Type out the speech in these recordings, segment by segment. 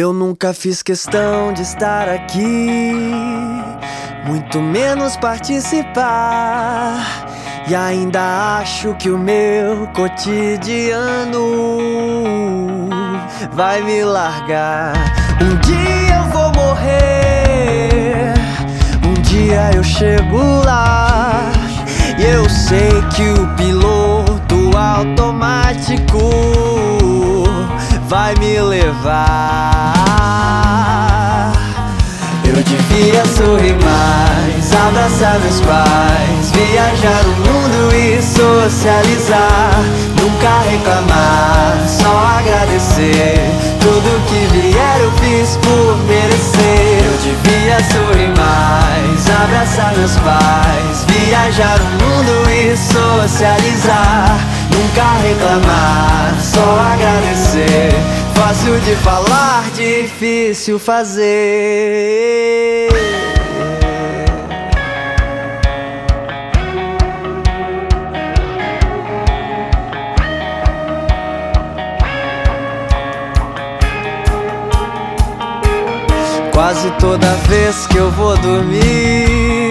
Eu nunca fiz questão de estar aqui, muito menos participar. E ainda acho que o meu cotidiano vai me largar. Um dia eu vou morrer, um dia eu chego lá. E eu sei que o piloto automático vai me levar. Devia sorrir mais, abraçar meus pais, viajar o mundo e socializar. Nunca reclamar, só agradecer. Tudo que vier eu fiz por merecer. Eu devia sorrir mais, abraçar meus pais, viajar o mundo e socializar. Nunca reclamar, só agradecer. Fácil de falar, difícil fazer. Quase toda vez que eu vou dormir,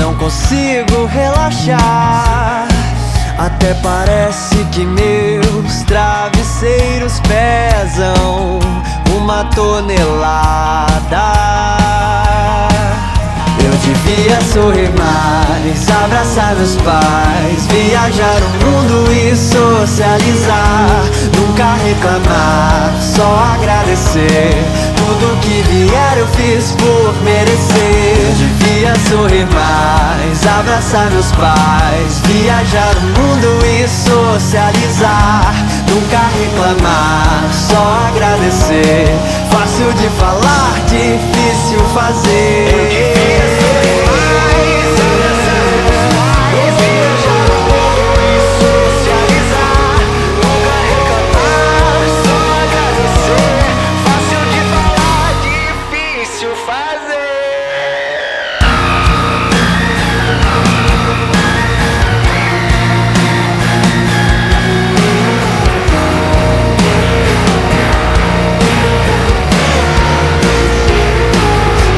não consigo relaxar. Até parece que meus travesseiros pesam uma tonelada. Eu devia sorrir mais, abraçar meus pais, viajar o mundo e socializar. Nunca reclamar, só agradecer. Tudo que vier eu fiz por merecer. Devia sorrir mais, abraçar meus pais, viajar o mundo e socializar. Nunca reclamar, só agradecer. Fácil de falar, difícil fazer.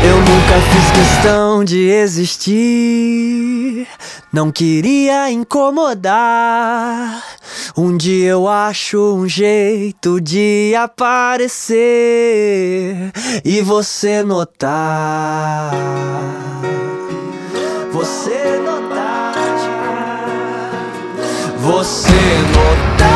Eu nunca fiz questão de existir, não queria incomodar. Um dia eu acho um jeito de aparecer e você notar. Você notar. Você notar.